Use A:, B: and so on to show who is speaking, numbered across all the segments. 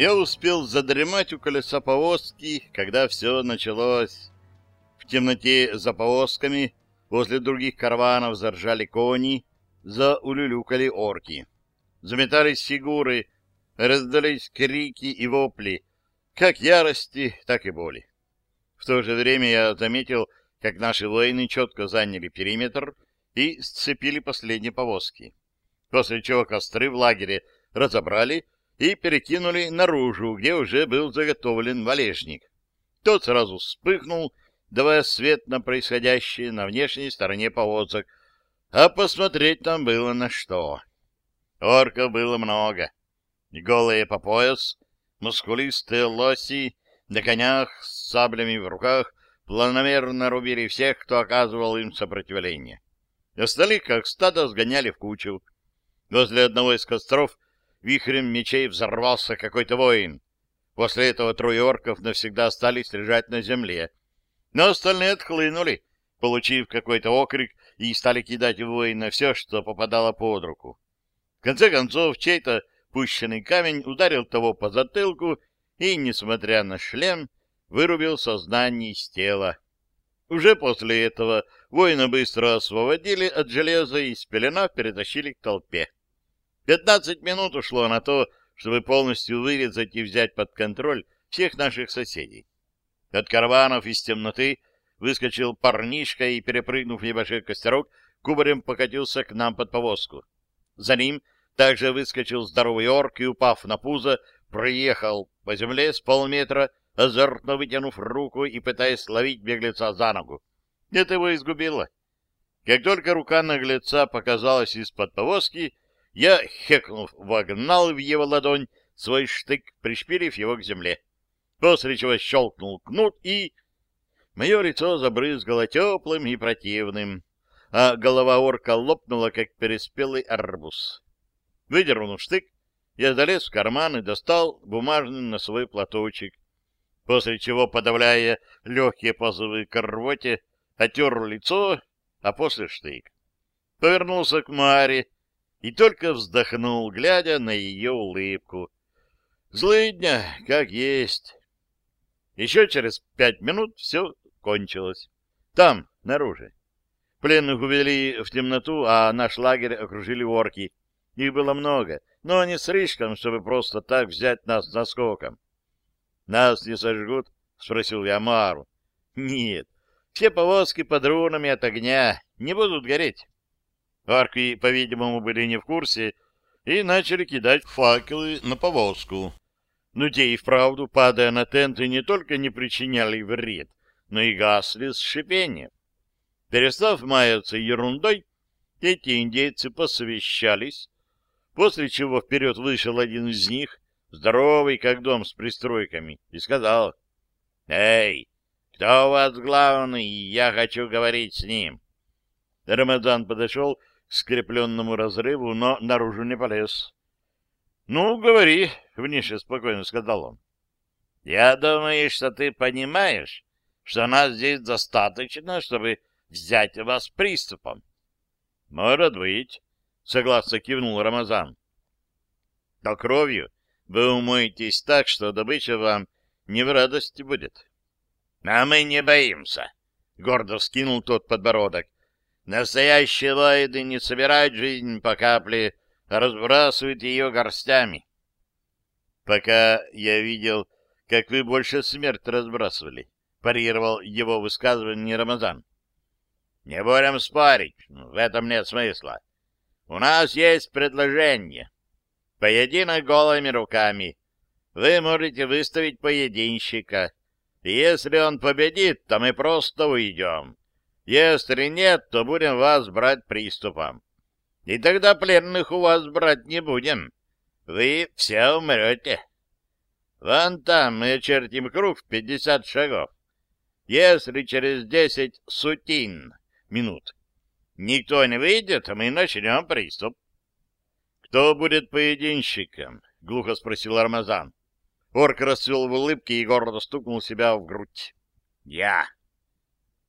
A: Я успел задремать у колеса повозки, когда все началось. В темноте за повозками возле других караванов заржали кони, заулюлюкали орки. Заметались фигуры, раздались крики и вопли, как ярости, так и боли. В то же время я заметил, как наши воины четко заняли периметр и сцепили последние повозки. После чего костры в лагере разобрали и перекинули наружу, где уже был заготовлен валежник. Тот сразу вспыхнул, давая свет на происходящее на внешней стороне повозок, а посмотреть там было на что. Орков было много. Голые по пояс, мускулистые лоси на конях с саблями в руках планомерно рубили всех, кто оказывал им сопротивление. Остальных, как стадо, сгоняли в кучу. Возле одного из костров вихрем мечей взорвался какой-то воин. После этого трое орков навсегда остались лежать на земле. Но остальные отхлынули, получив какой-то окрик, и стали кидать в воина все, что попадало под руку. В конце концов, чей-то пущенный камень ударил того по затылку и, несмотря на шлем, вырубил сознание из тела. Уже после этого воина быстро освободили от железа и спеленав перетащили к толпе. Пятнадцать минут ушло на то, чтобы полностью вырезать и взять под контроль всех наших соседей. От караванов из темноты выскочил парнишка и, перепрыгнув небольшой костерок, кубарем покатился к нам под повозку. За ним также выскочил здоровый орк и, упав на пузо, проехал по земле с полметра, азартно вытянув руку и пытаясь ловить беглеца за ногу. Это его изгубило. Как только рука наглеца показалась из-под повозки, я, хекнув, вогнал в его ладонь свой штык, пришпилив его к земле. После чего щелкнул кнут и... Мое лицо забрызгало теплым и противным, а голова орка лопнула, как переспелый арбуз. Выдернув штык, я залез в карман и достал бумажный носовой платочек, после чего, подавляя легкие позывы к рвоте, отер лицо, а после штык. Повернулся к Маре, и только вздохнул, глядя на ее улыбку. Злыдня, как есть. Еще через пять минут все кончилось. Там, наружу. Пленных увели в темноту, а наш лагерь окружили орки. Их было много, но не слишком, чтобы просто так взять нас наскоком. «Нас не сожгут?» — спросил я Мару. «Нет, все повозки под рунами от огня не будут гореть. Арки, по-видимому, были не в курсе и начали кидать факелы на повозку. Но те и вправду, падая на тенты, не только не причиняли вред, но и гасли с шипением. Перестав маяться ерундой, эти индейцы посовещались, после чего вперед вышел один из них, здоровый, как дом с пристройками, и сказал, «Эй, кто у вас главный? Я хочу говорить с ним». Рамадан подошел скрепленному разрыву, но наружу не полез. — Ну, говори, — внише спокойно сказал он. — Я думаю, что ты понимаешь, что нас здесь достаточно, чтобы взять вас приступом. — Может быть, — согласно кивнул Рамазан. — То кровью вы умоетесь так, что добыча вам не в радости будет. — А мы не боимся, — гордо вскинул тот подбородок. Настоящие воины не собирают жизнь по капле, а разбрасывают ее горстями. Пока я видел, как вы больше смерть разбрасывали, парировал его высказывание Рамазан. Не будем спорить, в этом нет смысла. У нас есть предложение. Поединок голыми руками. Вы можете выставить поединщика. Если он победит, то мы просто уйдем. Если нет, то будем вас брать приступом. И тогда пленных у вас брать не будем. Вы все умрете. Вон там мы очертим круг в пятьдесят шагов. Если через десять сутин минут никто не выйдет, мы начнем приступ. — Кто будет поединщиком? — глухо спросил Армазан. Орк расцвел в улыбке и гордо стукнул себя в грудь. — Я.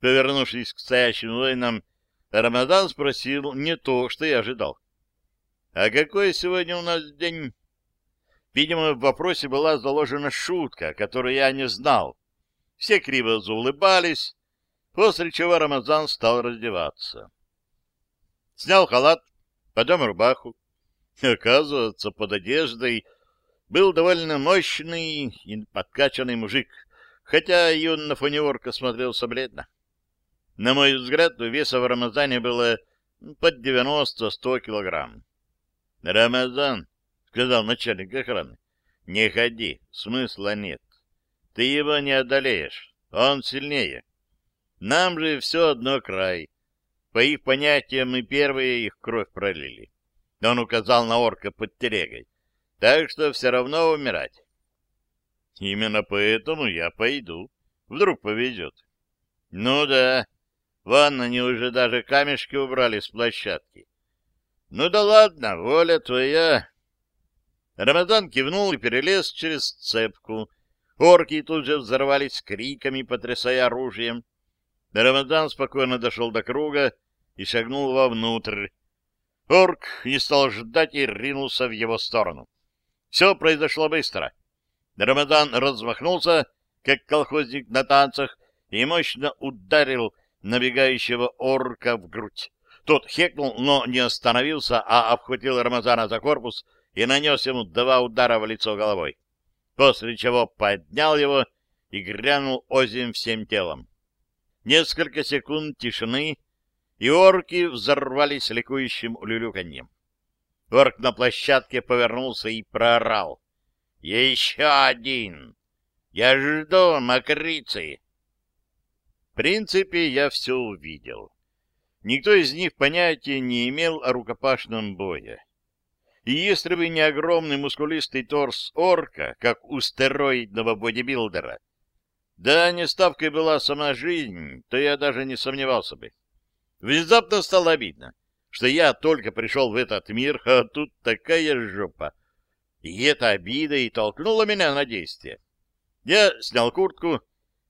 A: Повернувшись к стоящим воинам, Рамадан спросил не то, что я ожидал. — А какой сегодня у нас день? — Видимо, в вопросе была заложена шутка, которую я не знал. Все криво заулыбались, после чего Рамазан стал раздеваться. Снял халат, потом рубаху. Оказывается, под одеждой был довольно мощный и подкачанный мужик, хотя и он на фоне орка смотрелся бледно. На мой взгляд, веса в Рамазане было под 90-100 килограмм. — Рамазан, — сказал начальник охраны, — не ходи, смысла нет. Ты его не одолеешь, он сильнее. Нам же все одно край. По их понятиям мы первые их кровь пролили. Он указал на орка под телегой. Так что все равно умирать. Именно поэтому я пойду. Вдруг повезет. Ну да, вон они уже даже камешки убрали с площадки. Ну да ладно, воля твоя. Рамадан кивнул и перелез через цепку. Орки тут же взорвались криками, потрясая оружием. Рамадан спокойно дошел до круга и шагнул вовнутрь. Орк не стал ждать и ринулся в его сторону. Все произошло быстро. Рамадан размахнулся, как колхозник на танцах, и мощно ударил набегающего орка в грудь. Тот хекнул, но не остановился, а обхватил Рамазана за корпус и нанес ему два удара в лицо головой, после чего поднял его и грянул озим всем телом. Несколько секунд тишины, и орки взорвались ликующим улюлюканьем. Орк на площадке повернулся и проорал. «Еще один! Я жду мокрицы!» Принципе, я все увидел. Никто из них понятия не имел о рукопашном бое. И если бы не огромный мускулистый торс орка, как у стероидного бодибилдера, да не ставкой была сама жизнь, то я даже не сомневался бы. Внезапно стало обидно, что я только пришел в этот мир, а тут такая жопа. И эта обида и толкнула меня на действие. Я снял куртку,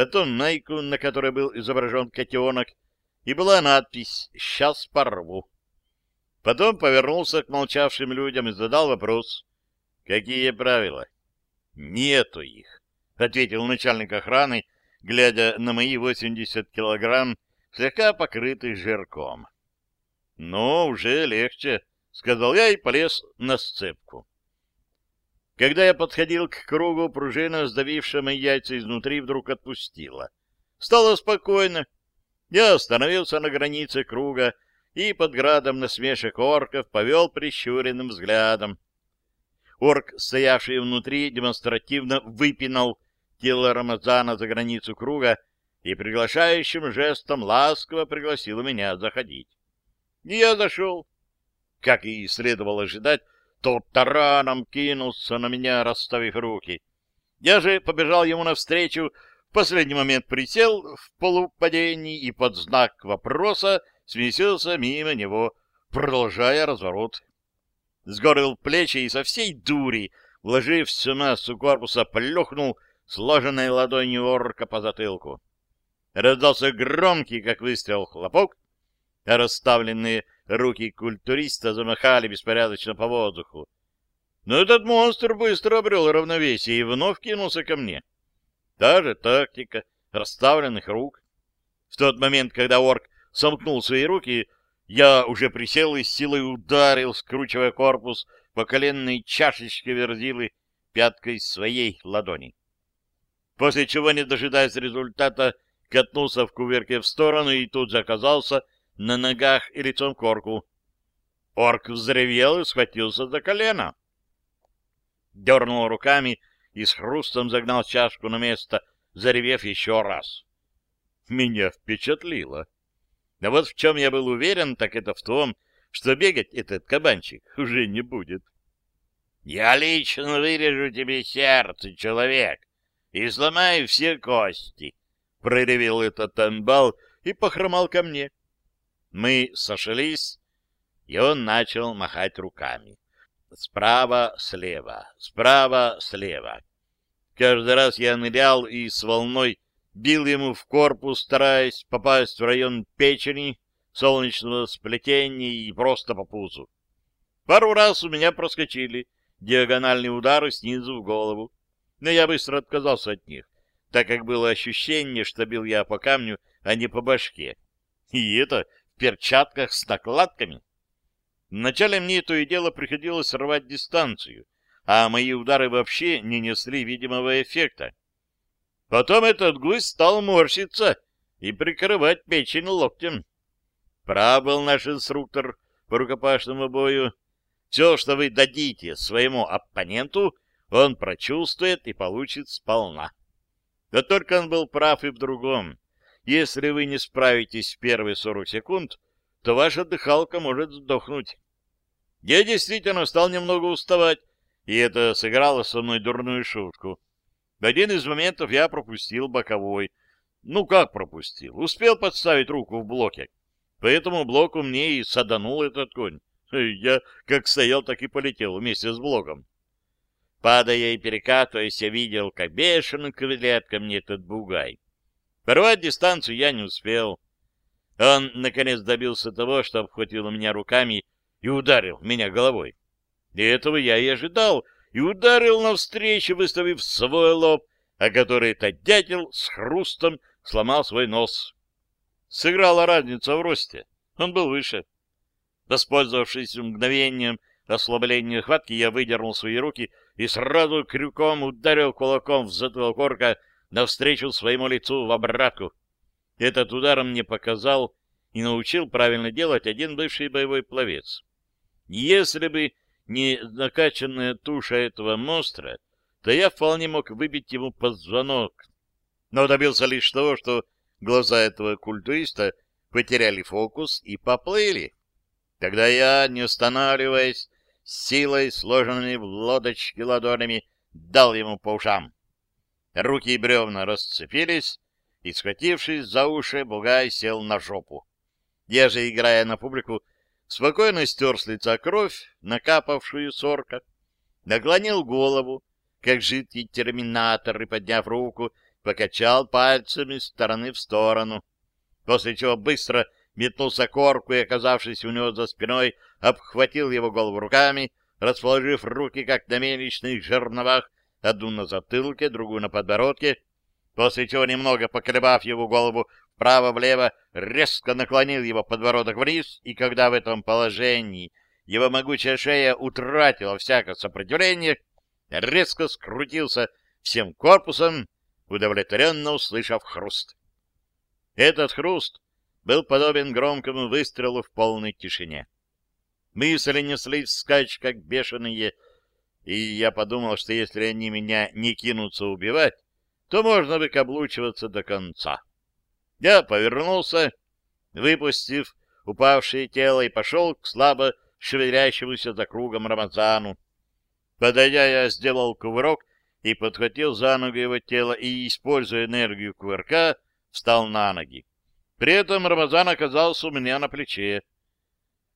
A: потом майку, на которой был изображен котенок, и была надпись «Сейчас порву». Потом повернулся к молчавшим людям и задал вопрос. «Какие правила?» «Нету их», — ответил начальник охраны, глядя на мои 80 килограмм, слегка покрытых жирком. «Ну, уже легче», — сказал я и полез на сцепку. Когда я подходил к кругу, пружина, сдавившая мои яйца изнутри, вдруг отпустила. Стало спокойно. Я остановился на границе круга и под градом насмешек орков повел прищуренным взглядом. Орк, стоявший внутри, демонстративно выпинал тело Рамазана за границу круга и приглашающим жестом ласково пригласил меня заходить. Я зашел. Как и следовало ожидать, тот тараном кинулся на меня, расставив руки. Я же побежал ему навстречу, в последний момент присел в полупадении и под знак вопроса смесился мимо него, продолжая разворот. Сгорел плечи и со всей дури, вложив всю массу корпуса, плюхнул сложенной ладонью орка по затылку. Раздался громкий, как выстрел, хлопок, а расставленные руки культуриста замахали беспорядочно по воздуху. Но этот монстр быстро обрел равновесие и вновь кинулся ко мне. Та же тактика расставленных рук. В тот момент, когда орк сомкнул свои руки, я уже присел и с силой ударил, скручивая корпус по коленной чашечке верзилы пяткой своей ладони. После чего, не дожидаясь результата, катнулся в кувырке в сторону и тут заказался на ногах и лицом к орку. Орк взревел и схватился за колено. Дернул руками и с хрустом загнал чашку на место, заревев еще раз. Меня впечатлило. А вот в чем я был уверен, так это в том, что бегать этот кабанчик уже не будет. «Я лично вырежу тебе сердце, человек, и сломаю все кости», — проревел этот амбал и похромал ко мне. Мы сошлись, и он начал махать руками. Справа, слева, справа, слева. Каждый раз я нырял и с волной бил ему в корпус, стараясь попасть в район печени, солнечного сплетения и просто по пузу. Пару раз у меня проскочили диагональные удары снизу в голову. Но я быстро отказался от них, так как было ощущение, что бил я по камню, а не по башке. И это перчатках с накладками. Вначале мне то и дело приходилось рвать дистанцию, а мои удары вообще не несли видимого эффекта. Потом этот гусь стал морщиться и прикрывать печень локтем. Прав был наш инструктор по рукопашному бою. Все, что вы дадите своему оппоненту, он прочувствует и получит сполна. Да только он был прав и в другом. Если вы не справитесь в первые 40 секунд, то ваша дыхалка может сдохнуть. Я действительно стал немного уставать, и это сыграло со мной дурную шутку. В один из моментов я пропустил боковой. Ну, как пропустил? Успел подставить руку в блоке. По этому блоку мне и саданул этот конь. Я как стоял, так и полетел вместе с блоком. Падая и перекатываясь, я видел, как бешено ковыляет ко мне этот бугай. Порвать дистанцию я не успел. Он, наконец, добился того, что обхватил меня руками и ударил меня головой. И этого я и ожидал, и ударил навстречу, выставив свой лоб, а который этот дятел с хрустом сломал свой нос. Сыграла разница в росте. Он был выше. Воспользовавшись мгновением ослабления хватки, я выдернул свои руки и сразу крюком ударил кулаком в затылок орка навстречу своему лицу в обратку. Этот удар мне показал и научил правильно делать один бывший боевой пловец. Если бы не накачанная туша этого монстра, то я вполне мог выбить ему позвонок. Но добился лишь того, что Глаза этого культуриста потеряли фокус и поплыли. Тогда я, не останавливаясь, силой, сложенными в лодочки ладонями, дал ему по ушам. Руки и бревна расцепились, и, схватившись за уши, Бугай сел на жопу. Я же, играя на публику, спокойно стер с лица кровь, накапавшую сорка, наклонил голову, как жидкий терминатор, и, подняв руку, покачал пальцами с стороны в сторону, после чего быстро метнулся к орку и, оказавшись у него за спиной, обхватил его голову руками, расположив руки, как на мельничных жерновах, одну на затылке, другую на подбородке, после чего, немного поколебав его голову вправо-влево, резко наклонил его подбородок вниз, и когда в этом положении его могучая шея утратила всякое сопротивление, резко скрутился всем корпусом удовлетворенно услышав хруст. Этот хруст был подобен громкому выстрелу в полной тишине. Мысли неслись вскачь, как бешеные, и я подумал, что если они меня не кинутся убивать, то можно выкаблучиваться до конца. Я повернулся, выпустив упавшее тело, и пошел к слабо шевелящемуся за кругом Рамазану. Подойдя, я сделал кувырок и подхватил за ногу его тело и, используя энергию кувырка, встал на ноги. При этом Рамазан оказался у меня на плече.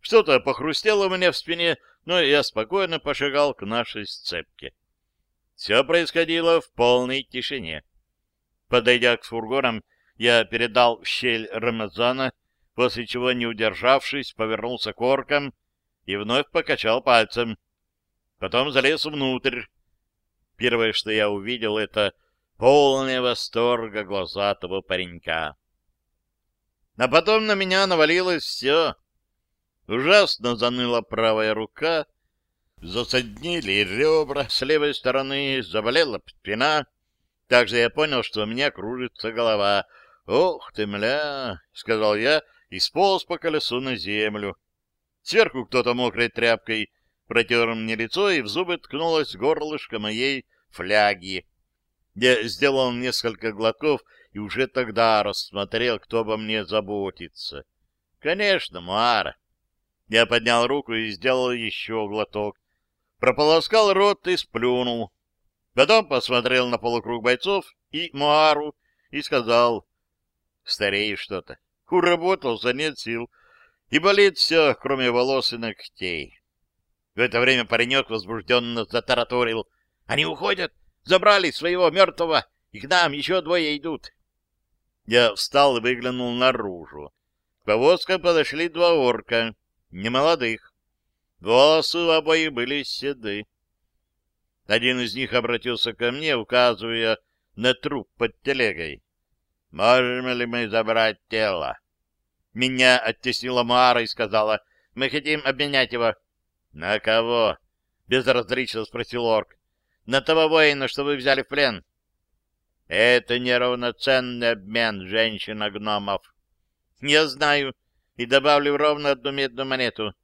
A: Что-то похрустело у меня в спине, но я спокойно пошагал к нашей сцепке. Все происходило в полной тишине. Подойдя к фургонам, я передал в щель Рамазана, после чего, не удержавшись, повернулся к оркам и вновь покачал пальцем. Потом залез внутрь, Первое, что я увидел, это полное восторга глаза того паренька. А потом на меня навалилось все. Ужасно заныла правая рука, засаднили ребра с левой стороны, заболела спина. Также я понял, что у меня кружится голова. «Ох ты, мля!» — сказал я и сполз по колесу на землю. Сверху кто-то мокрой тряпкой протер мне лицо, и в зубы ткнулось горлышко моей фляги. Я сделал несколько глотков и уже тогда рассмотрел, кто обо мне заботится. Конечно, Мара. Я поднял руку и сделал еще глоток. Прополоскал рот и сплюнул. Потом посмотрел на полукруг бойцов и Муару и сказал, стареешь что-то. Уработался, нет сил. И болит все, кроме волос и ногтей. В это время паренек возбужденно затараторил. Они уходят, забрали своего мертвого, и к нам еще двое идут. Я встал и выглянул наружу. К повозкам подошли два орка, немолодых. Волосы у обоих были седы. Один из них обратился ко мне, указывая на труп под телегой. «Можем ли мы забрать тело?» Меня оттеснила Мара и сказала, «Мы хотим обменять его». «На кого?» — безразлично спросил орк. «На того воина, что вы взяли в плен». «Это неравноценный обмен, женщина-гномов». «Я знаю, и добавлю ровно одну медную монету.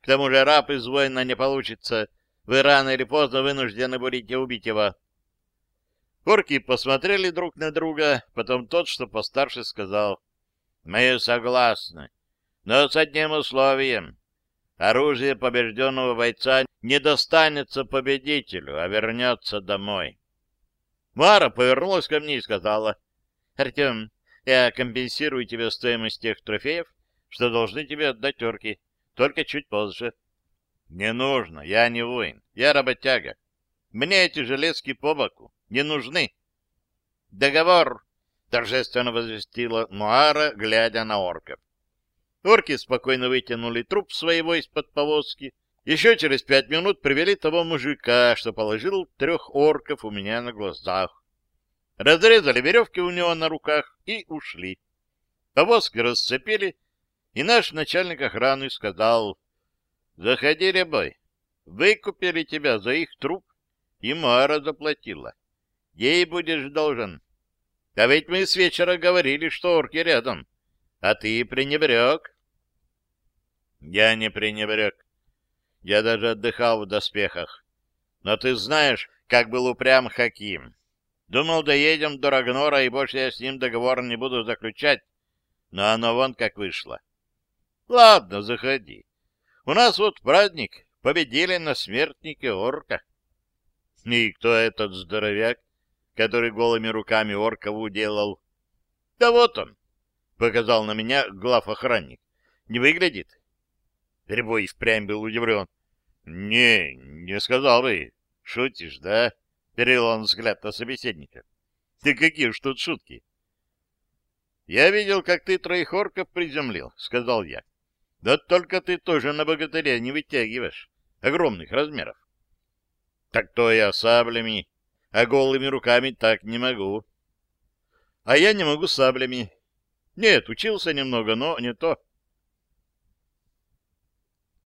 A: К тому же раб из воина не получится. Вы рано или поздно вынуждены будете убить его». Орки посмотрели друг на друга, потом тот, что постарше, сказал, «Мы согласны, но с одним условием. Оружие побежденного бойца не достанется победителю, а вернется домой». Мара повернулась ко мне и сказала, «Артем, я компенсирую тебе стоимость тех трофеев, что должны тебе отдать орки, только чуть позже». «Не нужно, я не воин, я работяга. Мне эти железки по боку не нужны. Договор, торжественно возвестила Муара, глядя на орков. Орки спокойно вытянули труп своего из-под повозки. Еще через пять минут привели того мужика, что положил трех орков у меня на глазах. Разрезали веревки у него на руках и ушли. Повозки расцепили, и наш начальник охраны сказал, «Заходи, рябой, выкупили тебя за их труп, и Мара заплатила. Ей будешь должен. А ведь мы с вечера говорили, что орки рядом. А ты пренебрег. Я не пренебрег. Я даже отдыхал в доспехах. Но ты знаешь, как был упрям Хаким. Думал, доедем до Рагнора, и больше я с ним договор не буду заключать. Но оно вон как вышло. Ладно, заходи. У нас вот праздник. Победили на смертнике орка. И кто этот здоровяк? который голыми руками оркову делал. — Да вот он! — показал на меня глав-охранник. — Не выглядит? Рябой впрямь был удивлен. — Не, не сказал бы. Шутишь, да? — перевел он взгляд на собеседника. — Ты какие ж тут шутки? — Я видел, как ты троих орков приземлил, — сказал я. — Да только ты тоже на богатыря не вытягиваешь. Огромных размеров. — Так то я саблями а голыми руками так не могу. А я не могу саблями. Нет, учился немного, но не то.